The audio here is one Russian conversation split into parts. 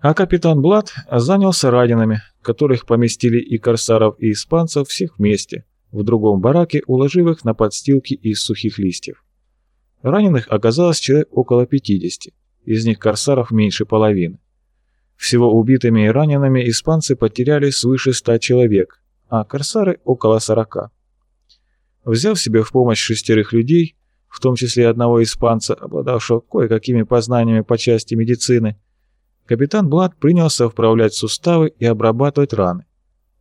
А капитан Блад занялся ранеными, которых поместили и корсаров, и испанцев всех вместе, в другом бараке уложив их на подстилки из сухих листьев. Раненых оказалось человек около 50, из них корсаров меньше половины. Всего убитыми и ранеными испанцы потеряли свыше 100 человек, а корсары около 40. Взяв себе в помощь шестерых людей, в том числе одного испанца, обладавшего кое-какими познаниями по части медицины, капитан Блад принялся вправлять суставы и обрабатывать раны.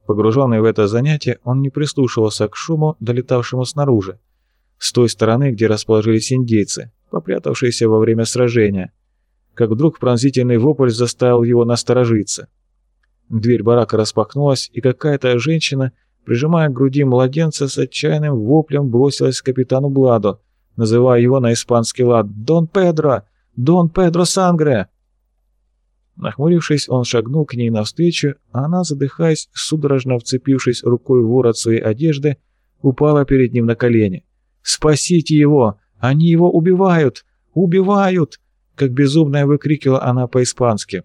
Погруженный в это занятие, он не прислушивался к шуму, долетавшему снаружи, с той стороны, где расположились индейцы, попрятавшиеся во время сражения, как вдруг пронзительный вопль заставил его насторожиться. Дверь барака распахнулась, и какая-то женщина, прижимая к груди младенца, с отчаянным воплем бросилась к капитану Бладу, называя его на испанский лад «Дон Педро! Дон Педро Сангре!» Нахмурившись, он шагнул к ней навстречу, а она, задыхаясь, судорожно вцепившись рукой в ворот своей одежды, упала перед ним на колени. «Спасите его! Они его убивают! Убивают!» Как безумная выкрикивала она по-испански.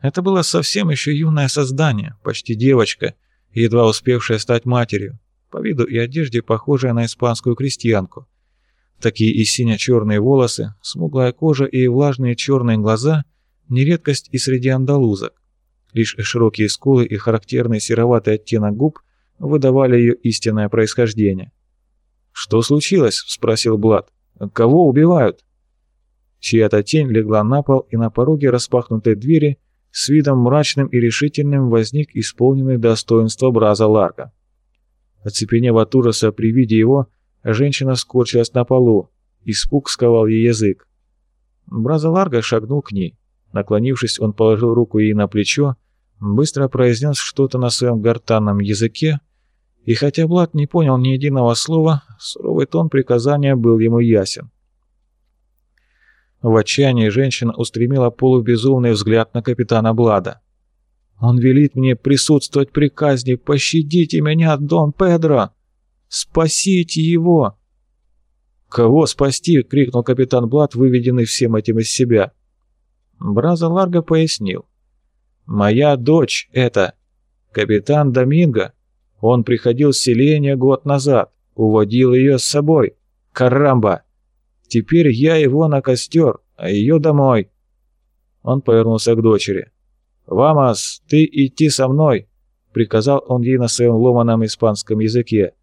Это было совсем еще юное создание, почти девочка, едва успевшая стать матерью, по виду и одежде похожая на испанскую крестьянку. Такие и сине-черные волосы, смуглая кожа и влажные черные глаза – не редкость и среди андалузок. Лишь широкие скулы и характерный сероватый оттенок губ выдавали ее истинное происхождение. «Что случилось?» – спросил Блад. «Кого убивают?» Чья-то тень легла на пол, и на пороге распахнутой двери с видом мрачным и решительным возник исполненный достоинства Браза Ларка. Оцепенев от ужаса при виде его, женщина скорчилась на полу, испуг сковал ей язык. Браза Ларга шагнул к ней. Наклонившись, он положил руку ей на плечо, быстро произнес что-то на своем гортанном языке, и хотя Блад не понял ни единого слова, суровый тон приказания был ему ясен. В отчаянии женщина устремила полубезумный взгляд на капитана Блада. «Он велит мне присутствовать при казни. Пощадите меня, Дон Педро! Спасите его!» «Кого спасти?» — крикнул капитан Блад, выведенный всем этим из себя. Браза Ларго пояснил. «Моя дочь это. Капитан Доминго. Он приходил с селения год назад, уводил ее с собой. Карамба!» Теперь я его на костер, а ее домой». Он повернулся к дочери. «Вамас, ты идти со мной!» — приказал он ей на своем ломаном испанском языке.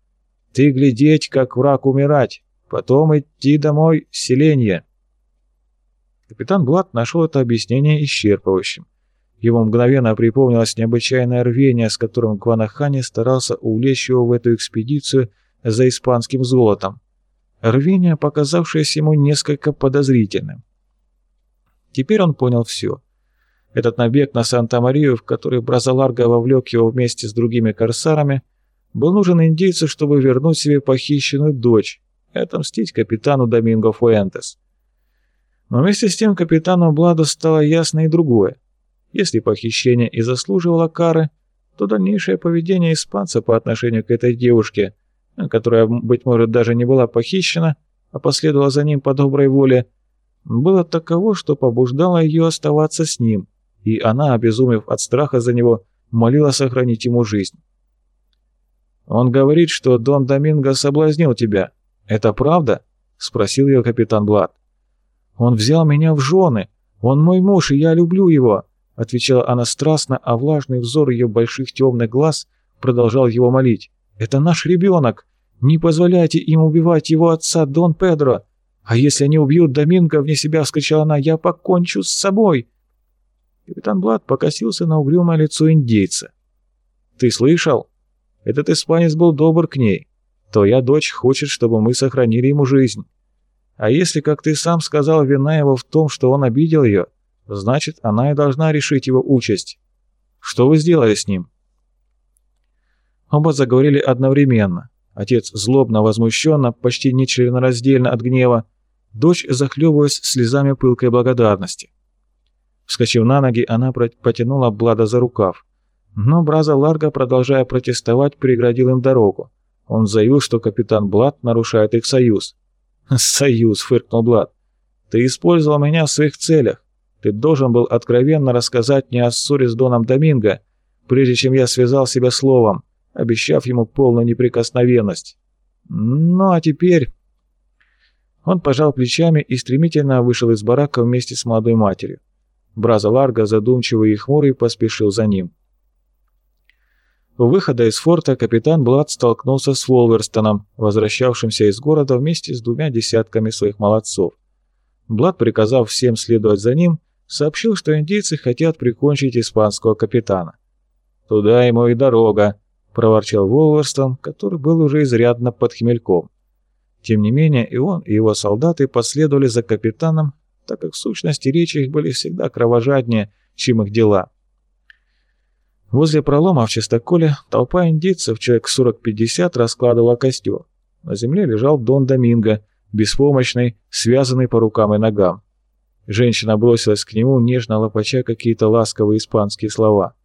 «Ты глядеть, как враг умирать, потом идти домой в селение». Капитан Блад нашел это объяснение исчерпывающим. Ему мгновенно припомнилось необычайное рвение, с которым Гванахани старался увлечь его в эту экспедицию за испанским золотом рвение, показавшееся ему несколько подозрительным. Теперь он понял все. Этот набег на Санта-Марию, в который Бразаларго вовлек его вместе с другими корсарами, был нужен индейцу, чтобы вернуть себе похищенную дочь и отомстить капитану Доминго Фуэнтес. Но вместе с тем капитану Бладу стало ясно и другое. Если похищение и заслуживало кары, то дальнейшее поведение испанца по отношению к этой девушке – которая, быть может, даже не была похищена, а последовала за ним по доброй воле, было таково, что побуждало ее оставаться с ним, и она, обезумев от страха за него, молила сохранить ему жизнь. «Он говорит, что Дон Доминго соблазнил тебя. Это правда?» — спросил ее капитан Блад. «Он взял меня в жены. Он мой муж, и я люблю его», — отвечала она страстно, а влажный взор ее больших темных глаз продолжал его молить. Это наш ребенок. Не позволяйте им убивать его отца, Дон Педро. А если они убьют Доминго, вне себя вскричала она, я покончу с собой. Капитан Блад покосился на угрюмое лицо индейца. Ты слышал? Этот испанец был добр к ней. Твоя дочь хочет, чтобы мы сохранили ему жизнь. А если, как ты сам сказал, вина его в том, что он обидел ее, значит, она и должна решить его участь. Что вы сделали с ним?» Оба заговорили одновременно. Отец злобно, возмущенно, почти нечленораздельно от гнева, дочь захлебываясь слезами пылкой благодарности. Вскочив на ноги, она потянула Блада за рукав. Но Браза Ларго, продолжая протестовать, преградил им дорогу. Он заявил, что капитан Блад нарушает их союз. «Союз», — фыркнул Блад. «Ты использовал меня в своих целях. Ты должен был откровенно рассказать мне о ссоре с Доном Доминго, прежде чем я связал себя словом, обещав ему полную неприкосновенность. Ну а теперь...» Он пожал плечами и стремительно вышел из барака вместе с молодой матерью. Браза Ларго, задумчивый и хмурый, поспешил за ним. У выхода из форта капитан Блад столкнулся с Волверстоном, возвращавшимся из города вместе с двумя десятками своих молодцов. Блад, приказав всем следовать за ним, сообщил, что индейцы хотят прикончить испанского капитана. «Туда ему и дорога», — проворчал Волверстон, который был уже изрядно под хмельком. Тем не менее, и он, и его солдаты последовали за капитаном, так как в сущности речи их были всегда кровожаднее, чем их дела. Возле пролома в чистоколе толпа индейцев, человек 40-50, раскладывала костер. На земле лежал Дон Доминго, беспомощный, связанный по рукам и ногам. Женщина бросилась к нему, нежно лопача какие-то ласковые испанские слова.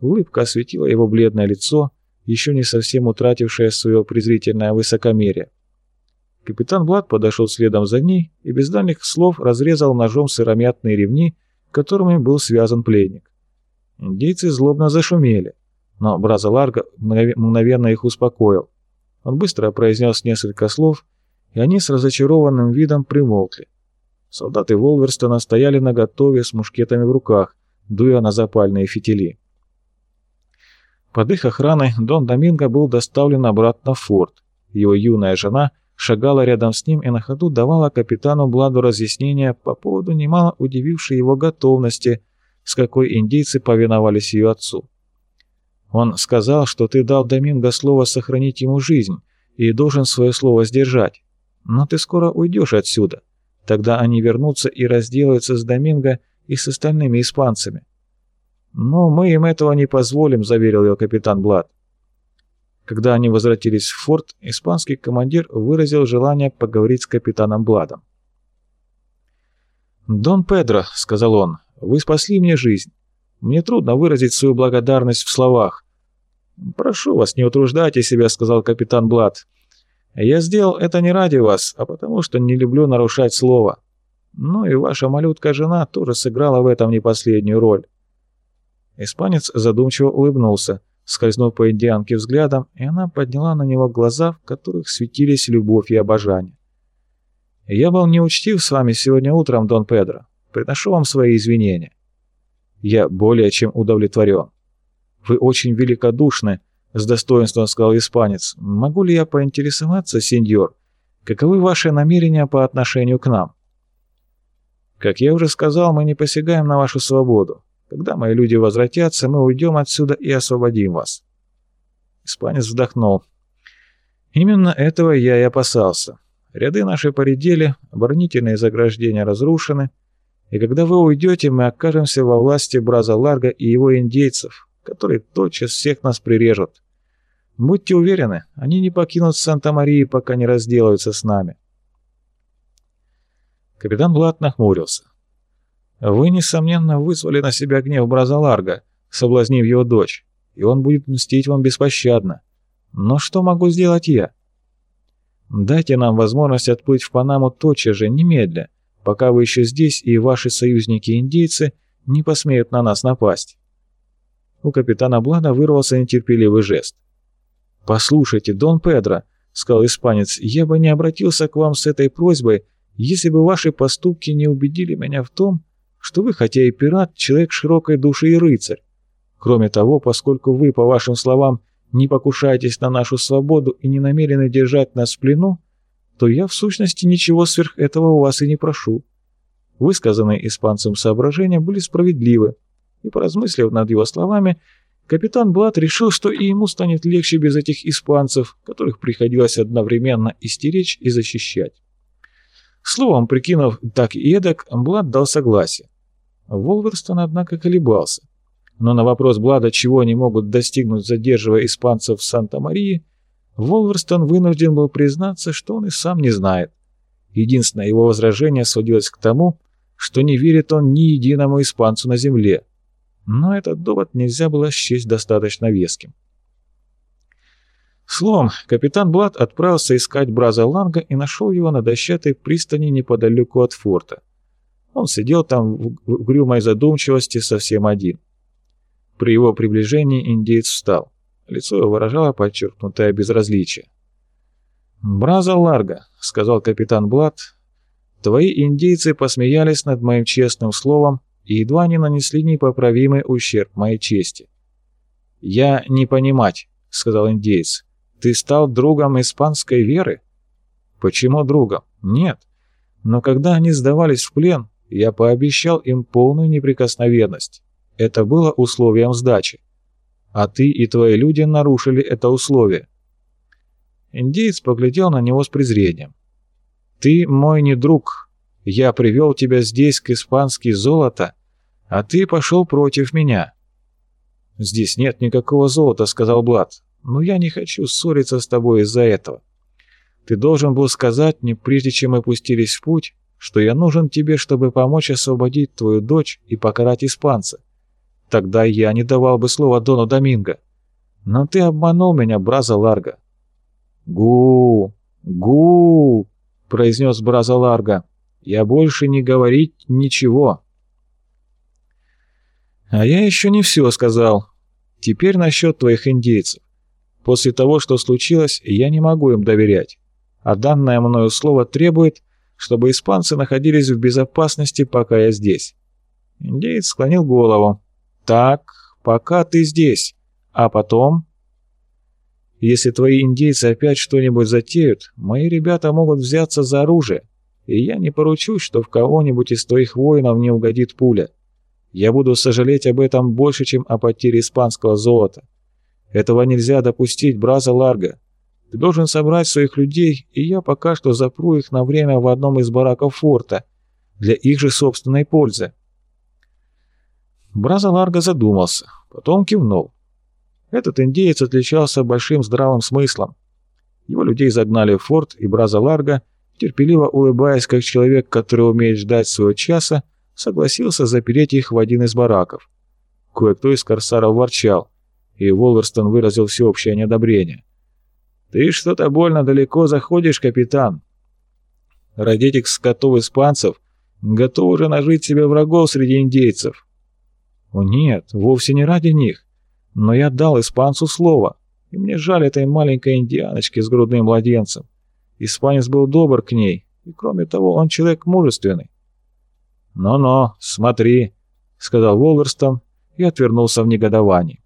Улыбка осветила его бледное лицо, еще не совсем утратившее свое презрительное высокомерие. Капитан Блад подошел следом за ней и без дальних слов разрезал ножом сыромятные ремни, которыми был связан пленник. Индейцы злобно зашумели, но Браза Ларго мгновенно их успокоил. Он быстро произнес несколько слов, и они с разочарованным видом примолкли. Солдаты Волверстона стояли наготове с мушкетами в руках, дуя на запальные фитили. Под их охраной Дон Доминго был доставлен обратно в форт. Его юная жена шагала рядом с ним и на ходу давала капитану Бладу разъяснения по поводу немало удивившей его готовности с какой индейцы повиновались ее отцу. Он сказал, что ты дал Доминго слово сохранить ему жизнь и должен свое слово сдержать. Но ты скоро уйдешь отсюда. Тогда они вернутся и разделаются с Доминго и с остальными испанцами. «Но мы им этого не позволим», — заверил ее капитан Блад. Когда они возвратились в форт, испанский командир выразил желание поговорить с капитаном Бладом. «Дон Педро», — сказал он, вы спасли мне жизнь. Мне трудно выразить свою благодарность в словах. «Прошу вас, не утруждайте себя», — сказал капитан Блад. «Я сделал это не ради вас, а потому что не люблю нарушать слово. Ну и ваша малютка-жена тоже сыграла в этом не последнюю роль». Испанец задумчиво улыбнулся, скользнув по индианке взглядом, и она подняла на него глаза, в которых светились любовь и обожание. «Я был неучтив с вами сегодня утром, Дон Педро. Приношу вам свои извинения. Я более чем удовлетворен. Вы очень великодушны, с достоинством сказал испанец. Могу ли я поинтересоваться, сеньор, каковы ваши намерения по отношению к нам? Как я уже сказал, мы не посягаем на вашу свободу. Когда мои люди возвратятся, мы уйдем отсюда и освободим вас. Испанец вздохнул. Именно этого я и опасался. Ряды наши поредели, оборонительные заграждения разрушены, и когда вы уйдете, мы окажемся во власти Браза Ларга и его индейцев, которые тотчас всех нас прирежут. Будьте уверены, они не покинут Санта-Марии, пока не разделаются с нами. Капитан Блат нахмурился. Вы, несомненно, вызвали на себя гнев Браза Ларга, соблазнив его дочь, и он будет мстить вам беспощадно. Но что могу сделать я? Дайте нам возможность отплыть в Панаму тотчас же, немедля, пока вы еще здесь и ваши союзники-индейцы не посмеют на нас напасть». У капитана Блада вырвался нетерпеливый жест. «Послушайте, Дон Педро», — сказал испанец, — «я бы не обратился к вам с этой просьбой, если бы ваши поступки не убедили меня в том, что вы, хотя и пират, человек широкой души и рыцарь. Кроме того, поскольку вы, по вашим словам, не покушаетесь на нашу свободу и не намерены держать нас в плену, то я в сущности ничего сверх этого у вас и не прошу. Высказанные испанцем соображения были справедливы, и, поразмыслив над его словами, капитан Блат решил, что и ему станет легче без этих испанцев, которых приходилось одновременно истеречь и защищать. Словом, прикинув так и эдак, Блад дал согласие. Волверстон, однако, колебался. Но на вопрос Блада, чего они могут достигнуть, задерживая испанцев в Санта-Марии, Волверстон вынужден был признаться, что он и сам не знает. Единственное его возражение сводилось к тому, что не верит он ни единому испанцу на земле. Но этот довод нельзя было счесть достаточно веским. Словом, капитан Блад отправился искать Браза Ланга и нашел его на дощатой пристани неподалеку от форта. Он сидел там в угрюмой задумчивости совсем один. При его приближении индейец встал. Лицо его выражало подчеркнутое безразличие. «Браза Ларго», — сказал капитан Блад, — «твои индейцы посмеялись над моим честным словом и едва не нанесли непоправимый ущерб моей чести». «Я не понимать», — сказал индейец. «Ты стал другом испанской веры?» «Почему другом? Нет. Но когда они сдавались в плен, я пообещал им полную неприкосновенность. Это было условием сдачи. А ты и твои люди нарушили это условие. Индеец поглядел на него с презрением. «Ты мой не друг. Я привел тебя здесь к испански золото, а ты пошел против меня». «Здесь нет никакого золота», — сказал Блад. «Но я не хочу ссориться с тобой из-за этого. Ты должен был сказать мне, прежде чем мы пустились в путь, что я нужен тебе, чтобы помочь освободить твою дочь и покарать испанца. Тогда я не давал бы слова Дону Доминго. Но ты обманул меня, Браза Ларго. «Гу! Гу!» — произнес Браза Ларго. «Я больше не говорить ничего». «А я еще не все сказал. Теперь насчет твоих индейцев. После того, что случилось, я не могу им доверять. А данное мною слово требует, чтобы испанцы находились в безопасности, пока я здесь». Индеец склонил голову. «Так, пока ты здесь. А потом...» Если твои индейцы опять что-нибудь затеют, мои ребята могут взяться за оружие, и я не поручусь, что в кого-нибудь из твоих воинов не угодит пуля. Я буду сожалеть об этом больше, чем о потере испанского золота. Этого нельзя допустить, Браза Ларго. Ты должен собрать своих людей, и я пока что запру их на время в одном из бараков форта, для их же собственной пользы. Браза Ларго задумался, потом кивнул. Этот индеец отличался большим здравым смыслом. Его людей загнали в форт, и Браза Ларго, терпеливо улыбаясь, как человек, который умеет ждать своего часа, согласился запереть их в один из бараков. Кое-кто из корсаров ворчал, и Волверстон выразил всеобщее неодобрение. «Ты что-то больно далеко заходишь, капитан. Ради этих скотов испанцев готовы уже нажить себе врагов среди индейцев». «О нет, вовсе не ради них. Но я дал испанцу слово, и мне жаль этой маленькой индианочки с грудным младенцем. Испанец был добр к ней, и кроме того, он человек мужественный. «Но-но, смотри», — сказал Волверстон и отвернулся в негодовании.